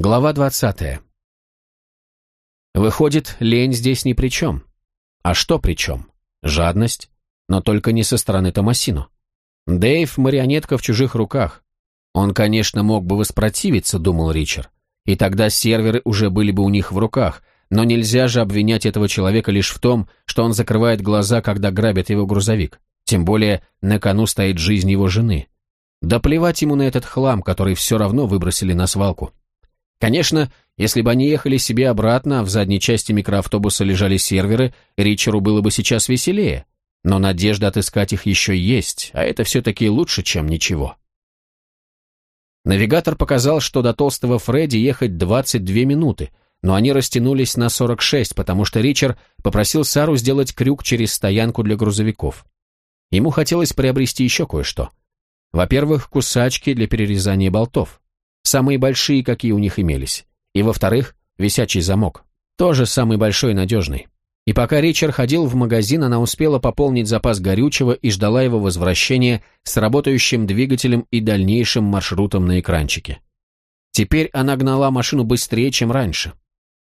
Глава 20. Выходит, лень здесь ни при чем. А что при чем? Жадность, но только не со стороны Томасино. Дэйв – марионетка в чужих руках. Он, конечно, мог бы воспротивиться, думал Ричард, и тогда серверы уже были бы у них в руках, но нельзя же обвинять этого человека лишь в том, что он закрывает глаза, когда грабят его грузовик. Тем более на кону стоит жизнь его жены. Да плевать ему на этот хлам, который все равно выбросили на свалку. Конечно, если бы они ехали себе обратно, а в задней части микроавтобуса лежали серверы, Ричеру было бы сейчас веселее. Но надежда отыскать их еще есть, а это все-таки лучше, чем ничего. Навигатор показал, что до толстого Фредди ехать 22 минуты, но они растянулись на 46, потому что Ричард попросил Сару сделать крюк через стоянку для грузовиков. Ему хотелось приобрести еще кое-что. Во-первых, кусачки для перерезания болтов. Самые большие, какие у них имелись. И во-вторых, висячий замок. Тоже самый большой и надежный. И пока Ричард ходил в магазин, она успела пополнить запас горючего и ждала его возвращения с работающим двигателем и дальнейшим маршрутом на экранчике. Теперь она гнала машину быстрее, чем раньше.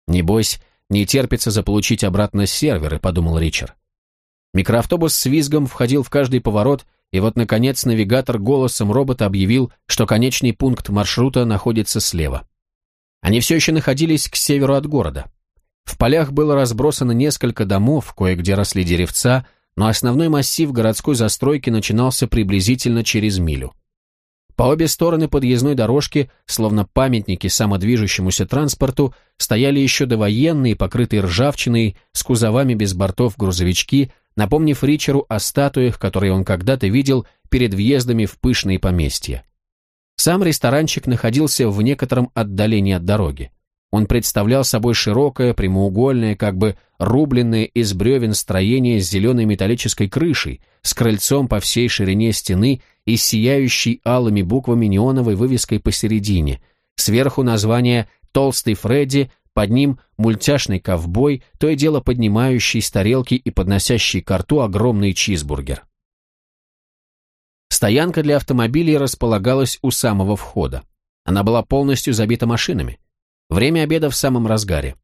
«Небось, не терпится заполучить обратно серверы», — подумал Ричард. Микроавтобус с визгом входил в каждый поворот, и вот, наконец, навигатор голосом робота объявил, что конечный пункт маршрута находится слева. Они все еще находились к северу от города. В полях было разбросано несколько домов, кое-где росли деревца, но основной массив городской застройки начинался приблизительно через милю. По обе стороны подъездной дорожки, словно памятники самодвижущемуся транспорту, стояли еще довоенные, покрытые ржавчиной, с кузовами без бортов грузовички, напомнив Ричеру о статуях, которые он когда-то видел перед въездами в пышные поместья. Сам ресторанчик находился в некотором отдалении от дороги. Он представлял собой широкое, прямоугольное, как бы рубленное из бревен строение с зеленой металлической крышей, с крыльцом по всей ширине стены и сияющей алыми буквами неоновой вывеской посередине. Сверху название «Толстый Фредди», под ним мультяшный ковбой, то и дело поднимающий с тарелки и подносящий к рту огромный чизбургер. Стоянка для автомобилей располагалась у самого входа. Она была полностью забита машинами. Время обеда в самом разгаре.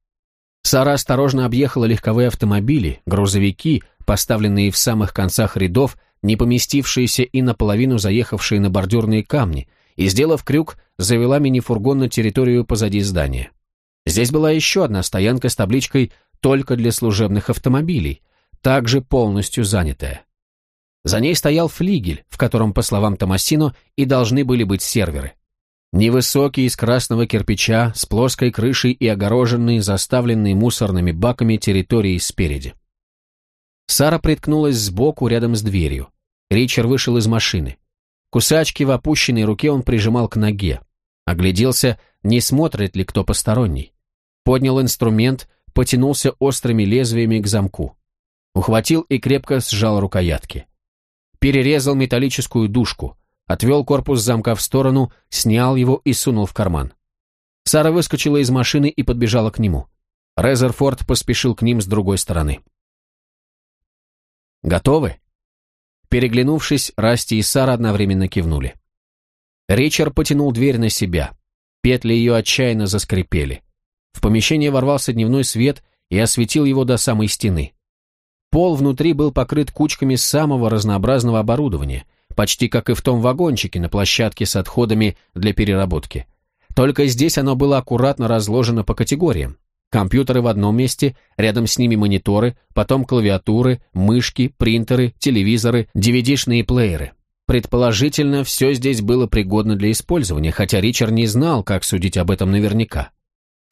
Сара осторожно объехала легковые автомобили, грузовики, поставленные в самых концах рядов, не поместившиеся и наполовину заехавшие на бордюрные камни, и, сделав крюк, завела мини-фургон на территорию позади здания. Здесь была еще одна стоянка с табличкой «Только для служебных автомобилей», также полностью занятая. За ней стоял флигель, в котором, по словам Томасино, и должны были быть серверы. Невысокий из красного кирпича, с плоской крышей и огороженный, заставленный мусорными баками территорией спереди. Сара приткнулась сбоку рядом с дверью. Ричард вышел из машины. Кусачки в опущенной руке он прижимал к ноге. Огляделся, не смотрит ли кто посторонний. Поднял инструмент, потянулся острыми лезвиями к замку. Ухватил и крепко сжал рукоятки. Перерезал металлическую дужку, отвел корпус замка в сторону, снял его и сунул в карман. Сара выскочила из машины и подбежала к нему. Резерфорд поспешил к ним с другой стороны. «Готовы?» Переглянувшись, Расти и Сара одновременно кивнули. Ричард потянул дверь на себя. Петли ее отчаянно заскрипели. В помещение ворвался дневной свет и осветил его до самой стены. Пол внутри был покрыт кучками самого разнообразного оборудования – почти как и в том вагончике на площадке с отходами для переработки. Только здесь оно было аккуратно разложено по категориям. Компьютеры в одном месте, рядом с ними мониторы, потом клавиатуры, мышки, принтеры, телевизоры, DVD-шные плееры. Предположительно, все здесь было пригодно для использования, хотя Ричард не знал, как судить об этом наверняка.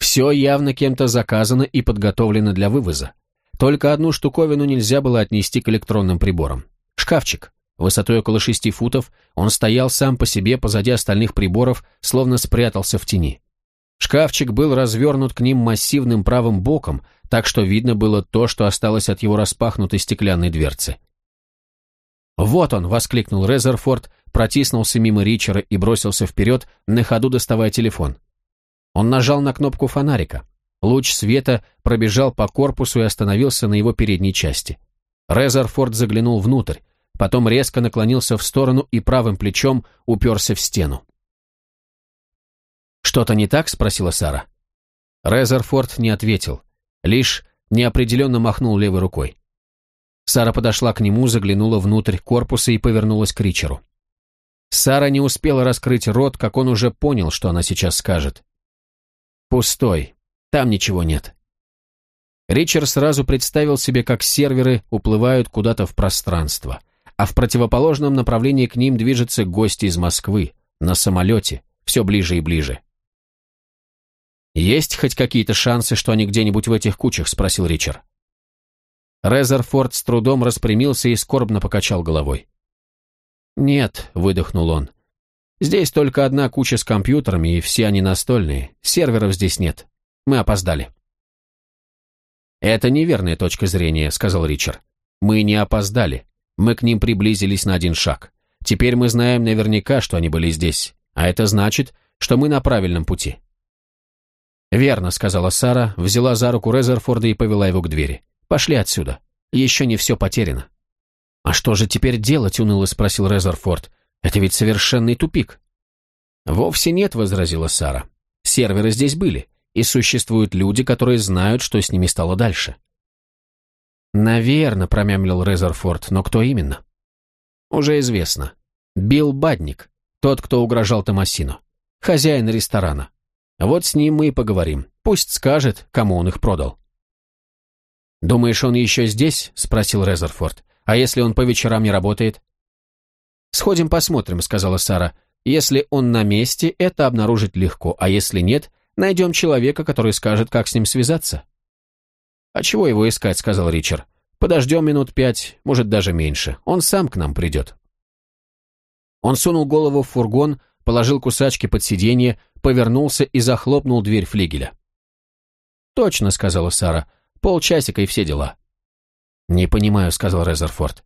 Все явно кем-то заказано и подготовлено для вывоза. Только одну штуковину нельзя было отнести к электронным приборам. Шкафчик. Высотой около шести футов он стоял сам по себе позади остальных приборов, словно спрятался в тени. Шкафчик был развернут к ним массивным правым боком, так что видно было то, что осталось от его распахнутой стеклянной дверцы. «Вот он!» — воскликнул Резерфорд, протиснулся мимо Ричера и бросился вперед, на ходу доставая телефон. Он нажал на кнопку фонарика. Луч света пробежал по корпусу и остановился на его передней части. Резерфорд заглянул внутрь потом резко наклонился в сторону и правым плечом уперся в стену. «Что-то не так?» — спросила Сара. Резерфорд не ответил, лишь неопределенно махнул левой рукой. Сара подошла к нему, заглянула внутрь корпуса и повернулась к Ричеру. Сара не успела раскрыть рот, как он уже понял, что она сейчас скажет. «Пустой. Там ничего нет». Ричард сразу представил себе, как серверы уплывают куда-то в пространство, а в противоположном направлении к ним движется гости из Москвы, на самолете, все ближе и ближе. «Есть хоть какие-то шансы, что они где-нибудь в этих кучах?» – спросил Ричард. Резерфорд с трудом распрямился и скорбно покачал головой. «Нет», — выдохнул он. «Здесь только одна куча с компьютерами, и все они настольные. Серверов здесь нет. Мы опоздали». «Это неверная точка зрения», — сказал Ричард. «Мы не опоздали. Мы к ним приблизились на один шаг. Теперь мы знаем наверняка, что они были здесь. А это значит, что мы на правильном пути». «Верно», — сказала Сара, взяла за руку Резерфорда и повела его к двери. «Пошли отсюда. Еще не все потеряно». «А что же теперь делать?» — уныло спросил Резерфорд. «Это ведь совершенный тупик». «Вовсе нет», — возразила Сара. «Серверы здесь были, и существуют люди, которые знают, что с ними стало дальше». «Наверно», — промямлил Резерфорд, — «но кто именно?» «Уже известно. Билл Бадник, тот, кто угрожал Томасину. Хозяин ресторана. Вот с ним мы и поговорим. Пусть скажет, кому он их продал». «Думаешь, он еще здесь?» — спросил Резерфорд. А если он по вечерам не работает? «Сходим посмотрим», — сказала Сара. «Если он на месте, это обнаружить легко, а если нет, найдем человека, который скажет, как с ним связаться». «А чего его искать?» — сказал Ричард. «Подождем минут пять, может, даже меньше. Он сам к нам придет». Он сунул голову в фургон, положил кусачки под сиденье, повернулся и захлопнул дверь флигеля. «Точно», — сказала Сара. «Полчасика и все дела». «Не понимаю», — сказал Резерфорд.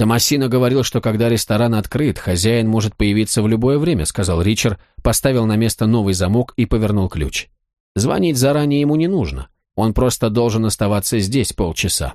«Томасино говорил, что когда ресторан открыт, хозяин может появиться в любое время», — сказал Ричард, поставил на место новый замок и повернул ключ. «Звонить заранее ему не нужно. Он просто должен оставаться здесь полчаса».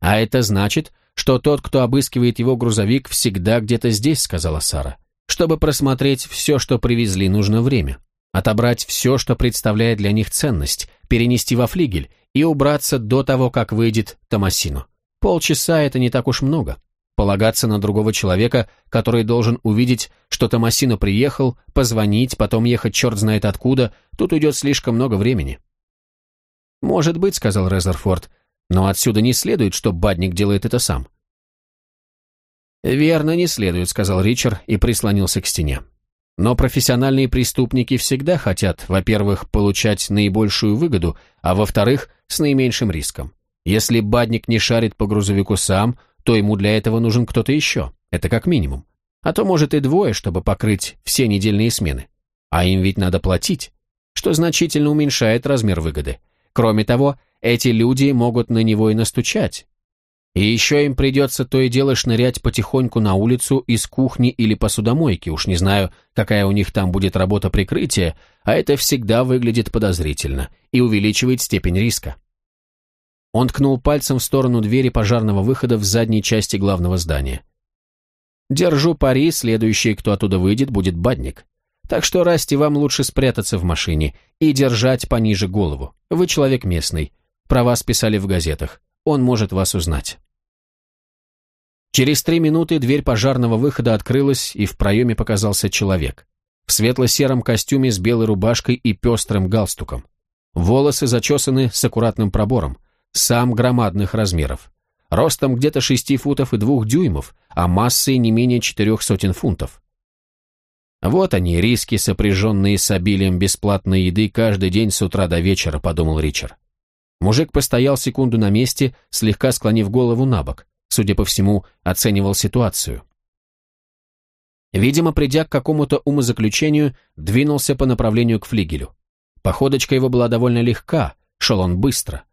«А это значит, что тот, кто обыскивает его грузовик, всегда где-то здесь», — сказала Сара. «Чтобы просмотреть все, что привезли, нужно время. Отобрать все, что представляет для них ценность, перенести во флигель и убраться до того, как выйдет Томасино. Полчаса – это не так уж много. Полагаться на другого человека, который должен увидеть, что Томасино приехал, позвонить, потом ехать черт знает откуда, тут уйдет слишком много времени. «Может быть», — сказал Резерфорд, — «но отсюда не следует, что Бадник делает это сам». «Верно, не следует», — сказал Ричард и прислонился к стене. Но профессиональные преступники всегда хотят, во-первых, получать наибольшую выгоду, а во-вторых, с наименьшим риском. Если бадник не шарит по грузовику сам, то ему для этого нужен кто-то еще. Это как минимум. А то, может, и двое, чтобы покрыть все недельные смены. А им ведь надо платить, что значительно уменьшает размер выгоды. Кроме того, эти люди могут на него и настучать, и еще им придется то и дело шнырять потихоньку на улицу из кухни или посудомойки, уж не знаю, какая у них там будет работа прикрытия, а это всегда выглядит подозрительно и увеличивает степень риска. Он ткнул пальцем в сторону двери пожарного выхода в задней части главного здания. «Держу пари, следующий, кто оттуда выйдет, будет бадник. Так что, Расти, вам лучше спрятаться в машине и держать пониже голову. Вы человек местный. Про вас писали в газетах. Он может вас узнать». Через три минуты дверь пожарного выхода открылась, и в проеме показался человек. В светло-сером костюме с белой рубашкой и пестрым галстуком. Волосы зачесаны с аккуратным пробором, сам громадных размеров. Ростом где-то шести футов и двух дюймов, а массой не менее четырех сотен фунтов. Вот они, риски, сопряженные с обилием бесплатной еды каждый день с утра до вечера, подумал Ричард. Мужик постоял секунду на месте, слегка склонив голову на бок судя по всему, оценивал ситуацию. Видимо, придя к какому-то умозаключению, двинулся по направлению к флигелю. Походочка его была довольно легка, шел он быстро.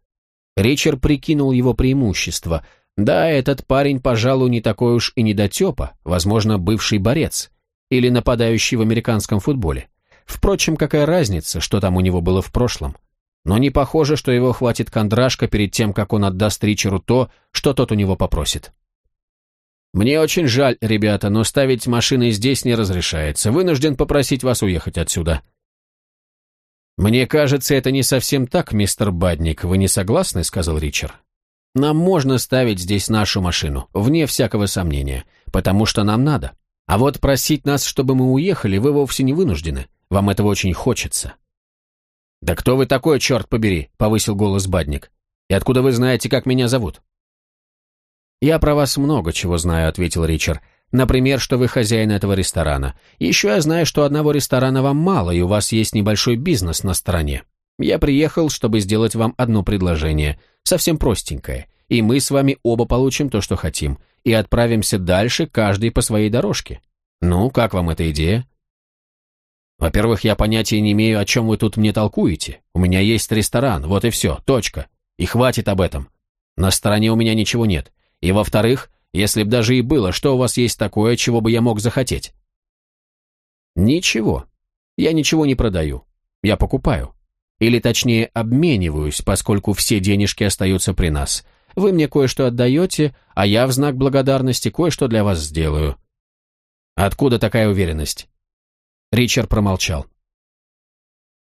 Ричард прикинул его преимущество. Да, этот парень, пожалуй, не такой уж и недотепа, возможно, бывший борец или нападающий в американском футболе. Впрочем, какая разница, что там у него было в прошлом? но не похоже, что его хватит кондрашка перед тем, как он отдаст Ричеру то, что тот у него попросит. «Мне очень жаль, ребята, но ставить машины здесь не разрешается. Вынужден попросить вас уехать отсюда». «Мне кажется, это не совсем так, мистер Бадник. Вы не согласны?» — сказал Ричард. «Нам можно ставить здесь нашу машину, вне всякого сомнения, потому что нам надо. А вот просить нас, чтобы мы уехали, вы вовсе не вынуждены. Вам этого очень хочется». «Да кто вы такой, черт побери?» — повысил голос Бадник. «И откуда вы знаете, как меня зовут?» «Я про вас много чего знаю», — ответил Ричард. «Например, что вы хозяин этого ресторана. Еще я знаю, что одного ресторана вам мало, и у вас есть небольшой бизнес на стороне. Я приехал, чтобы сделать вам одно предложение, совсем простенькое, и мы с вами оба получим то, что хотим, и отправимся дальше, каждый по своей дорожке. Ну, как вам эта идея?» «Во-первых, я понятия не имею, о чем вы тут мне толкуете. У меня есть ресторан, вот и все, точка. И хватит об этом. На стороне у меня ничего нет. И во-вторых, если б даже и было, что у вас есть такое, чего бы я мог захотеть? Ничего. Я ничего не продаю. Я покупаю. Или точнее, обмениваюсь, поскольку все денежки остаются при нас. Вы мне кое-что отдаете, а я в знак благодарности кое-что для вас сделаю. Откуда такая уверенность? Ричард промолчал.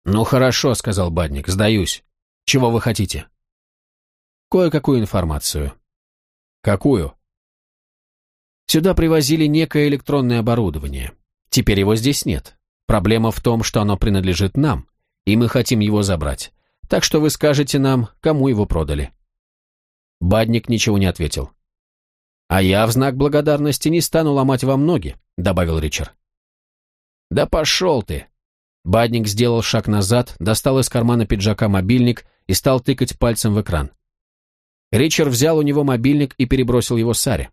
«Ну хорошо», — сказал Бадник, — «сдаюсь. Чего вы хотите?» «Кое-какую информацию. Какую? Сюда привозили некое электронное оборудование. Теперь его здесь нет. Проблема в том, что оно принадлежит нам, и мы хотим его забрать. Так что вы скажете нам, кому его продали. Бадник ничего не ответил. «А я в знак благодарности не стану ломать вам ноги», — добавил Ричард. «Да пошел ты!» Бадник сделал шаг назад, достал из кармана пиджака мобильник и стал тыкать пальцем в экран. Ричард взял у него мобильник и перебросил его Саре.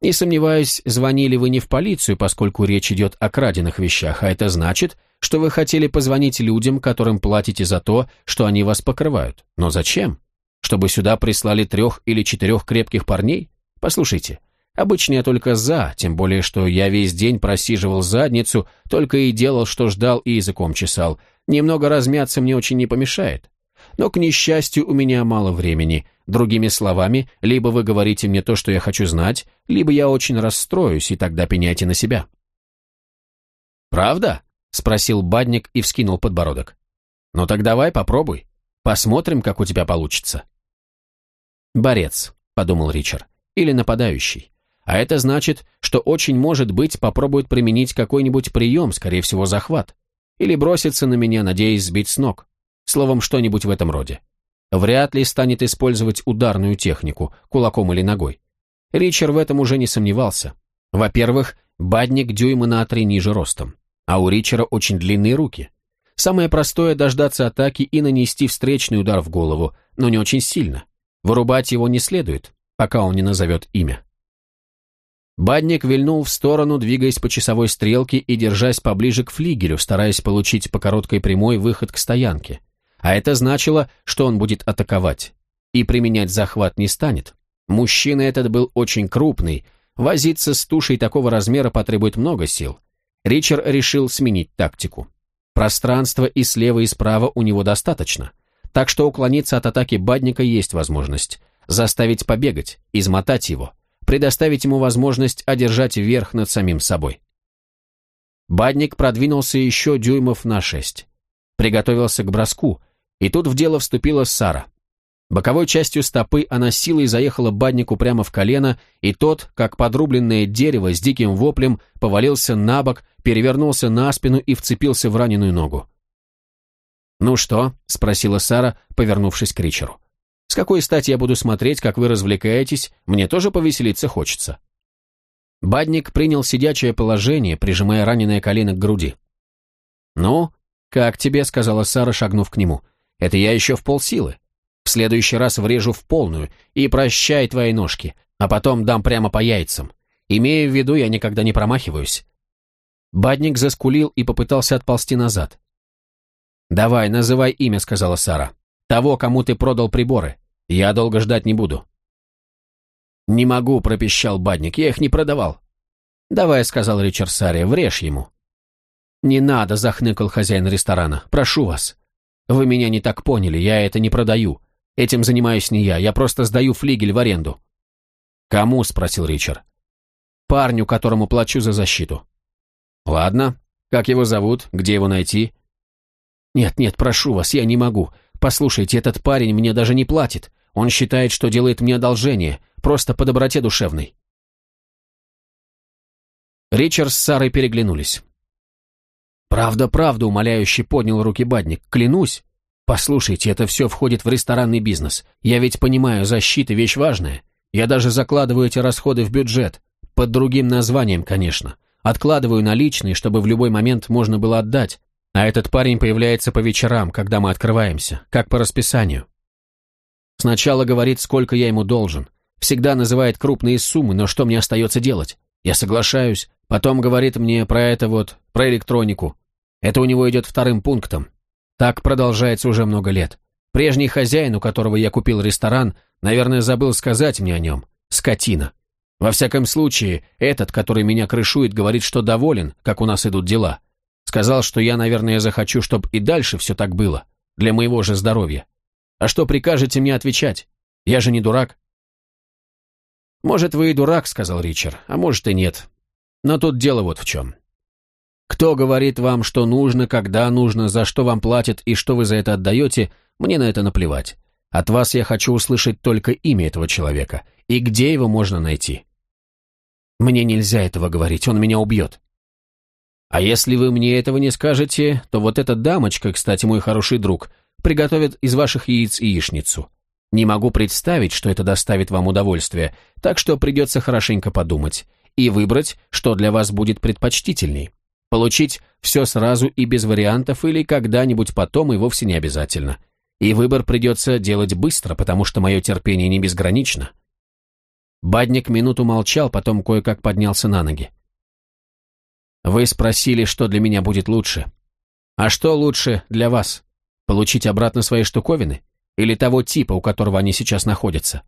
«Не сомневаюсь, звонили вы не в полицию, поскольку речь идет о краденных вещах, а это значит, что вы хотели позвонить людям, которым платите за то, что они вас покрывают. Но зачем? Чтобы сюда прислали трех или четырех крепких парней? Послушайте, обычно я только за, тем более, что я весь день просиживал задницу, только и делал, что ждал и языком чесал. Немного размяться мне очень не помешает. Но, к несчастью, у меня мало времени. Другими словами, либо вы говорите мне то, что я хочу знать, либо я очень расстроюсь, и тогда пеняйте на себя». «Правда?» — спросил Бадник и вскинул подбородок. «Ну так давай, попробуй. Посмотрим, как у тебя получится». «Борец», — подумал Ричард, — «или нападающий. А это значит, что очень может быть попробует применить какой-нибудь прием, скорее всего, захват. Или бросится на меня, надеясь сбить с ног. Словом, что-нибудь в этом роде. Вряд ли станет использовать ударную технику, кулаком или ногой. Ричард в этом уже не сомневался. Во-первых, бадник дюйма на три ниже ростом, а у Ричера очень длинные руки. Самое простое – дождаться атаки и нанести встречный удар в голову, но не очень сильно. Вырубать его не следует, пока он не назовет имя. Бадник вильнул в сторону, двигаясь по часовой стрелке и держась поближе к флигелю, стараясь получить по короткой прямой выход к стоянке. А это значило, что он будет атаковать. И применять захват не станет. Мужчина этот был очень крупный, возиться с тушей такого размера потребует много сил. Ричард решил сменить тактику. Пространства и слева, и справа у него достаточно. Так что уклониться от атаки Бадника есть возможность. Заставить побегать, измотать его, предоставить ему возможность одержать верх над самим собой. Бадник продвинулся еще дюймов на шесть. Приготовился к броску, и тут в дело вступила Сара. Боковой частью стопы она силой заехала баднику прямо в колено, и тот, как подрубленное дерево с диким воплем, повалился на бок, перевернулся на спину и вцепился в раненую ногу. «Ну что?» — спросила Сара, повернувшись к Ричеру. «С какой стати я буду смотреть, как вы развлекаетесь? Мне тоже повеселиться хочется». Бадник принял сидячее положение, прижимая раненое колено к груди. «Ну, как тебе?» — сказала Сара, шагнув к нему. Это я еще в полсилы. В следующий раз врежу в полную и прощай твои ножки, а потом дам прямо по яйцам. Имея в виду, я никогда не промахиваюсь. Бадник заскулил и попытался отползти назад. «Давай, называй имя», — сказала Сара. «Того, кому ты продал приборы. Я долго ждать не буду». «Не могу», — пропищал Бадник, — «я их не продавал». «Давай», — сказал Ричард Саре, — «врежь ему». «Не надо», — захныкал хозяин ресторана, — «прошу вас». Вы меня не так поняли, я это не продаю. Этим занимаюсь не я, я просто сдаю флигель в аренду. «Кому?» — спросил Ричард. «Парню, которому плачу за защиту». «Ладно. Как его зовут? Где его найти?» «Нет, нет, прошу вас, я не могу. Послушайте, этот парень мне даже не платит. Он считает, что делает мне одолжение, просто по доброте душевной». Ричард с Сарой переглянулись. «Правда, правда», — умоляюще поднял руки Бадник. «Клянусь. Послушайте, это все входит в ресторанный бизнес. Я ведь понимаю, защита — вещь важная. Я даже закладываю эти расходы в бюджет. Под другим названием, конечно. Откладываю наличные, чтобы в любой момент можно было отдать. А этот парень появляется по вечерам, когда мы открываемся, как по расписанию. Сначала говорит, сколько я ему должен. Всегда называет крупные суммы, но что мне остается делать? Я соглашаюсь. Потом говорит мне про это вот, про электронику. Это у него идет вторым пунктом. Так продолжается уже много лет. Прежний хозяин, у которого я купил ресторан, наверное, забыл сказать мне о нем. Скотина. Во всяком случае, этот, который меня крышует, говорит, что доволен, как у нас идут дела. Сказал, что я, наверное, захочу, чтобы и дальше все так было. Для моего же здоровья. А что прикажете мне отвечать? Я же не дурак. «Может, вы и дурак», — сказал Ричард, — «а может и нет. Но тут дело вот в чем. Кто говорит вам, что нужно, когда нужно, за что вам платят и что вы за это отдаете, мне на это наплевать. От вас я хочу услышать только имя этого человека и где его можно найти. Мне нельзя этого говорить, он меня убьет. А если вы мне этого не скажете, то вот эта дамочка, кстати, мой хороший друг, приготовит из ваших яиц яичницу. Не могу представить, что это доставит вам удовольствие, так что придется хорошенько подумать и выбрать, что для вас будет предпочтительней. Получить все сразу и без вариантов или когда-нибудь потом и вовсе не обязательно. И выбор придется делать быстро, потому что мое терпение не безгранично. Бадник минуту молчал, потом кое-как поднялся на ноги. «Вы спросили, что для меня будет лучше. А что лучше для вас? Получить обратно свои штуковины? Или того типа, у которого они сейчас находятся?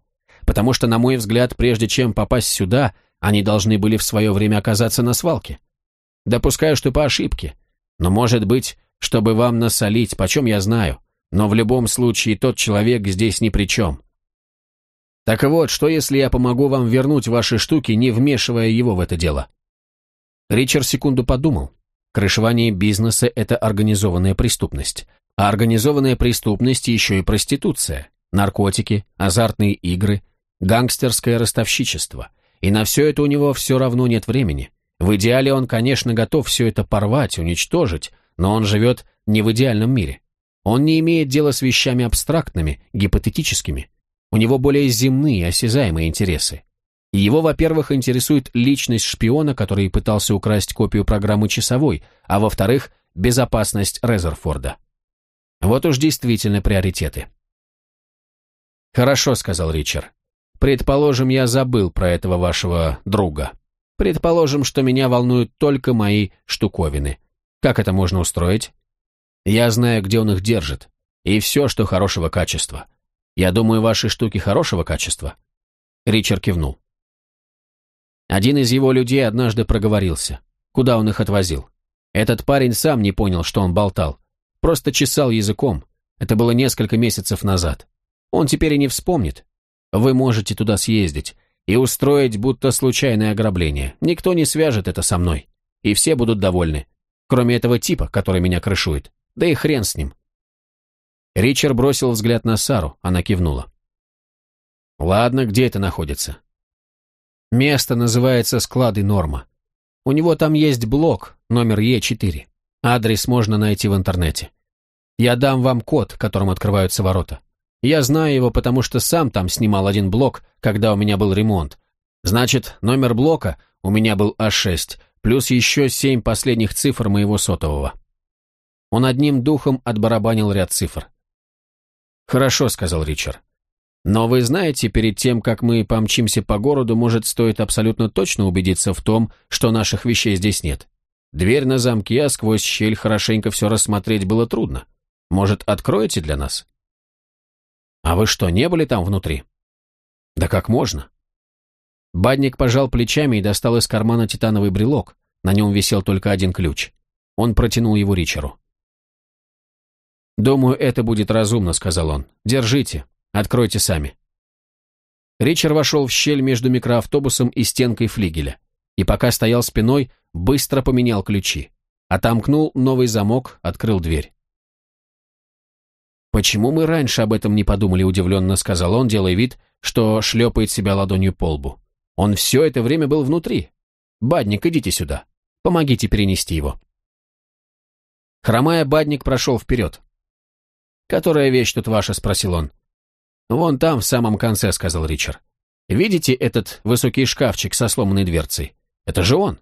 Потому что, на мой взгляд, прежде чем попасть сюда, они должны были в свое время оказаться на свалке. Допускаю, что по ошибке. Но, может быть, чтобы вам насолить, почем я знаю. Но в любом случае тот человек здесь ни при чем. Так вот, что если я помогу вам вернуть ваши штуки, не вмешивая его в это дело? Ричард секунду подумал. Крышевание бизнеса – это организованная преступность. А организованная преступность еще и проституция, наркотики, азартные игры, гангстерское ростовщичество. И на все это у него все равно нет времени. В идеале он, конечно, готов все это порвать, уничтожить, но он живет не в идеальном мире. Он не имеет дела с вещами абстрактными, гипотетическими. У него более земные, осязаемые интересы. Его, во-первых, интересует личность шпиона, который пытался украсть копию программы «Часовой», а во-вторых, безопасность Резерфорда. Вот уж действительно приоритеты. «Хорошо», — сказал Ричард. «Предположим, я забыл про этого вашего друга. Предположим, что меня волнуют только мои штуковины. Как это можно устроить? Я знаю, где он их держит. И все, что хорошего качества. Я думаю, ваши штуки хорошего качества». Ричард кивнул. Один из его людей однажды проговорился. Куда он их отвозил? Этот парень сам не понял, что он болтал. Просто чесал языком. Это было несколько месяцев назад. Он теперь и не вспомнит. Вы можете туда съездить и устроить будто случайное ограбление. Никто не свяжет это со мной. И все будут довольны. Кроме этого типа, который меня крышует. Да и хрен с ним. Ричард бросил взгляд на Сару, она кивнула. «Ладно, где это находится?» «Место называется склады Норма. У него там есть блок, номер Е4. Адрес можно найти в интернете. Я дам вам код, которым открываются ворота. Я знаю его, потому что сам там снимал один блок, когда у меня был ремонт. Значит, номер блока у меня был А6, плюс еще семь последних цифр моего сотового. Он одним духом отбарабанил ряд цифр. «Хорошо», — сказал Ричард. «Но вы знаете, перед тем, как мы помчимся по городу, может, стоит абсолютно точно убедиться в том, что наших вещей здесь нет. Дверь на замке, а сквозь щель хорошенько все рассмотреть было трудно. Может, откроете для нас? А вы что, не были там внутри? Да как можно? Бадник пожал плечами и достал из кармана титановый брелок. На нем висел только один ключ. Он протянул его Ричеру. «Думаю, это будет разумно», — сказал он. «Держите, откройте сами». Ричард вошел в щель между микроавтобусом и стенкой флигеля, и пока стоял спиной, быстро поменял ключи. Отомкнул новый замок, открыл дверь. «Почему мы раньше об этом не подумали?» – удивленно сказал он, делая вид, что шлепает себя ладонью по лбу. «Он все это время был внутри. Бадник, идите сюда. Помогите перенести его». Хромая, Бадник прошел вперед. «Которая вещь тут ваша?» – спросил он. «Вон там, в самом конце», — сказал Ричард. «Видите этот высокий шкафчик со сломанной дверцей? Это же он».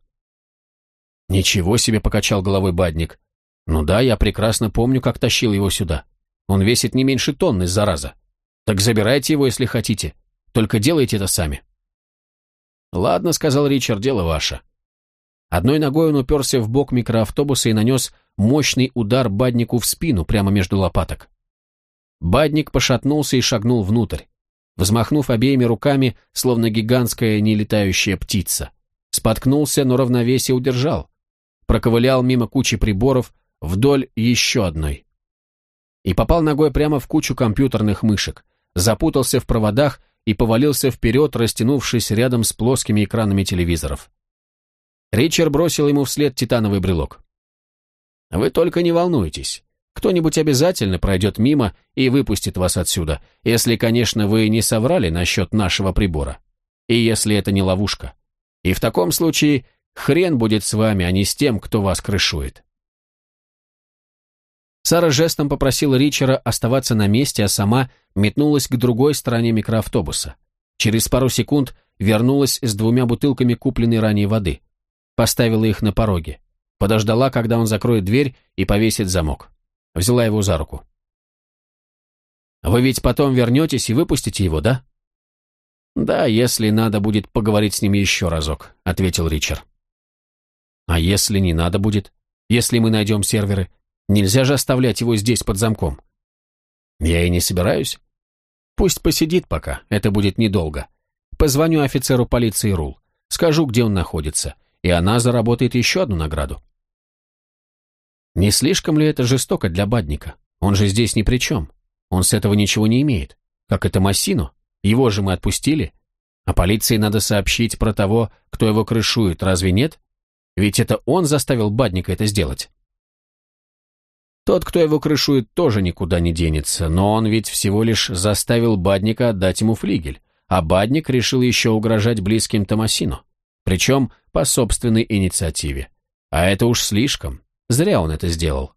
«Ничего себе!» — покачал головой Бадник. «Ну да, я прекрасно помню, как тащил его сюда. Он весит не меньше тонны, зараза. Так забирайте его, если хотите. Только делайте это сами». «Ладно», — сказал Ричард, — «дело ваше». Одной ногой он уперся в бок микроавтобуса и нанес мощный удар Баднику в спину, прямо между лопаток. Бадник пошатнулся и шагнул внутрь, взмахнув обеими руками, словно гигантская нелетающая птица. Споткнулся, но равновесие удержал. Проковылял мимо кучи приборов вдоль еще одной. И попал ногой прямо в кучу компьютерных мышек, запутался в проводах и повалился вперед, растянувшись рядом с плоскими экранами телевизоров. Ричард бросил ему вслед титановый брелок. «Вы только не волнуйтесь. Кто-нибудь обязательно пройдет мимо и выпустит вас отсюда, если, конечно, вы не соврали насчет нашего прибора. И если это не ловушка. И в таком случае хрен будет с вами, а не с тем, кто вас крышует. Сара жестом попросила Ричера оставаться на месте, а сама метнулась к другой стороне микроавтобуса. Через пару секунд вернулась с двумя бутылками купленной ранее воды. Поставила их на пороге. Подождала, когда он закроет дверь и повесит замок. Взяла его за руку. «Вы ведь потом вернетесь и выпустите его, да?» «Да, если надо будет поговорить с ним еще разок», — ответил Ричард. «А если не надо будет? Если мы найдем серверы? Нельзя же оставлять его здесь под замком». «Я и не собираюсь. Пусть посидит пока, это будет недолго. Позвоню офицеру полиции Рул, скажу, где он находится, и она заработает еще одну награду». Не слишком ли это жестоко для Бадника? Он же здесь ни при чем. Он с этого ничего не имеет. Как это Массину? Его же мы отпустили. А полиции надо сообщить про того, кто его крышует, разве нет? Ведь это он заставил Бадника это сделать. Тот, кто его крышует, тоже никуда не денется, но он ведь всего лишь заставил Бадника отдать ему флигель, а Бадник решил еще угрожать близким Томасину, причем по собственной инициативе. А это уж слишком. Зря он это сделал.